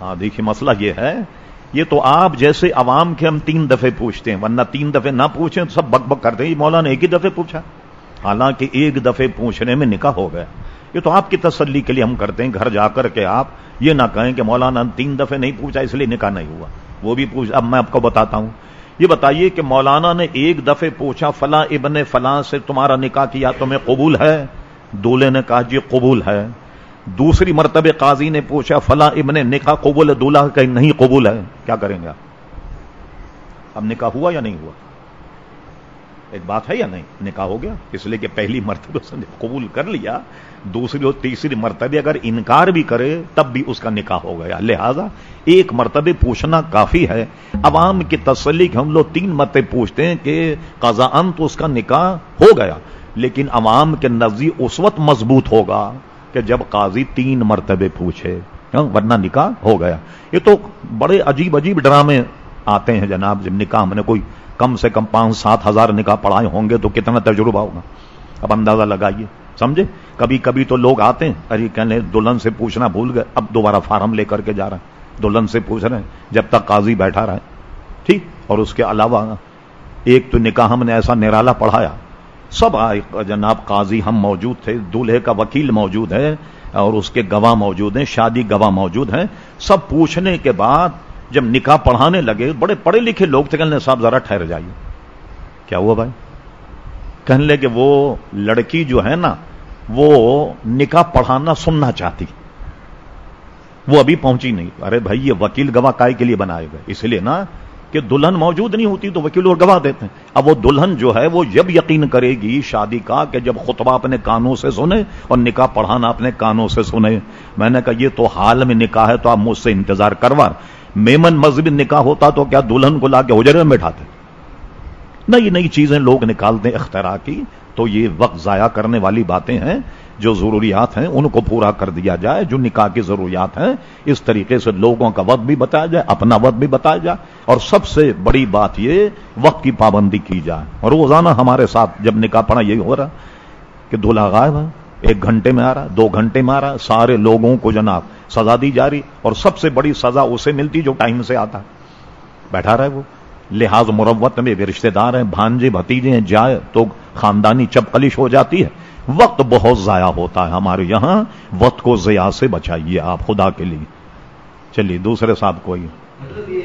ہاں دیکھیے، مسئلہ یہ ہے، یہ تو آپ جیسے عوام کے ہم تین دفعے پوچھتے ہیں، ورنہ تین دفعے نہ پوچھیں تو سب بک بک کرتے ہیں۔ مولانا ایک ہی دفعے پوچھا۔ حالانکہ ایک دفعے پوچھنے میں نکاح ہو گیا۔ یہ تو آپ کی تسلی کے لیے ہم کرتے ہیں، گھر جا کر کے آپ یہ نہ کہیں کہ مولانا تین دفعے نہیں پوچھا، اس لیے نکاح نہیں ہوا۔ وہ بھی پوچھ، اب میں آپ کو بتاتا ہوں۔ یہ بتائیے کہ مولانا نے ایک دفعے پوچھا، فلاں ابن فلاں سے تمہارا نکاح کیا تمہیں قبول ہے؟ دولے نے کہا جی قبول ہے۔ دوسری مرتبہ قاضی نے پوچھا، فلاں ابن نکاح قبول دولہ کہ نہیں قبول ہے۔ کیا کریں گے آپ؟ اب نکاح ہوا یا نہیں ہوا؟ ایک بات ہے یا نہیں؟ نکاح ہو گیا۔ اس لیے کہ پہلی مرتبہ اس نے قبول کر لیا۔ دوسری اور تیسری مرتبہ اگر انکار بھی کرے، تب بھی اس کا نکاح ہو گیا۔ لہذا ایک مرتبہ پوچھنا کافی ہے۔ عوام کی تسلی کہ ہم لوگ تین مرتبہ پوچھتے ہیں کہ قضا تو اس کا نکاح ہو گیا، لیکن عوام کے نزدیک اس وقت مضبوط ہوگا۔ کہ جب قاضی تین مرتبے پوچھے ہاں، ورنہ نکاح ہو گیا۔ یہ تو بڑے عجیب عجیب ڈرامے آتے ہیں جناب جب نکاح میں نے کوئی کم سے کم پانچ سات ہزار نکاح پڑھائے ہوں گے تو کتنا تجربہ ہوگا؟ اب اندازہ لگائیے، سمجھے؟ کبھی کبھی تو لوگ آتے ہیں، ارے، کہنے دلہن سے پوچھنا بھول گئے، اب دوبارہ فارم لے کر کے جا رہے ہیں دلہن سے پوچھ رہے ہیں، جب تک قاضی بیٹھا رہے ٹھیک؟ اور اس کے علاوہ، ایک تو نکاح ہم نے ایسا نرالا پڑھایا سب آئے جناب قاضی ہم موجود تھے، دولہے کا وکیل موجود ہے اور اس کے گواہ موجود ہیں، شادی گواہ موجود ہیں۔ سب پوچھنے کے بعد جب نکاح پڑھانے لگے، بڑے پڑھے لکھے لوگ تھے، کہنے صاحب ذرا ٹھہر جائیے۔ کیا ہوا بھائی؟ کہنے لے کہ وہ لڑکی جو ہے نا، وہ نکاح پڑھانا سننا چاہتی۔ وہ ابھی پہنچی نہیں۔ ارے بھائی، یہ وکیل گواہ کائے کے لیے بنائے گئے۔ اس لیے نا کہ دلہن موجود نہیں ہوتی تو وکیل اور گواہ دیتے ہیں۔ اب وہ دلہن جو ہے وہ جب یقین کرے گی شادی کا کہ جب خطبہ اپنے کانوں سے سنے اور نکاح پڑھانا اپنے کانوں سے سنے۔ میں نے کہا یہ تو حال میں نکاح ہے تو آپ مجھ سے انتظار کروا میمن مذہبی نکاح ہوتا تو کیا دلہن کو لا کے حجرے میں بیٹھاتے نئی نئی چیزیں لوگ نکالتے اختراع کی۔ تو یہ وقت ضائع کرنے والی باتیں ہیں جو ضروریات ہیں، ان کو پورا کر دیا جائے۔ جو نکاح کی ضروریات ہیں، اس طریقے سے لوگوں کا وقت بھی بتایا جائے، اپنا وقت بھی بتایا جائے۔ اور سب سے بڑی بات یہ وقت کی پابندی کی جائے اور روزانہ ہمارے ساتھ جب نکاح پڑا یہی ہو رہا کہ دلہا غائب ہے، ایک گھنٹے میں آ رہا، دو گھنٹے میں آ رہا، سارے لوگوں کو جناب سزا دی جا رہی اور سب سے بڑی سزا اسے ملتی جو ٹائم سے آتا بیٹھا رہے وہ۔ لحاظ مروت میں بھی رشتے دار ہیں، بھانجے، بھتیجے ہیں، جائے تو خاندانی چپکلش ہو جاتی ہے۔ وقت بہت ضائع ہوتا ہے ہمارے یہاں۔ وقت کو ضیاع سے بچائیے آپ خدا کے لیے۔ چلیے، دوسرے صاحب کوئی مطلب یہ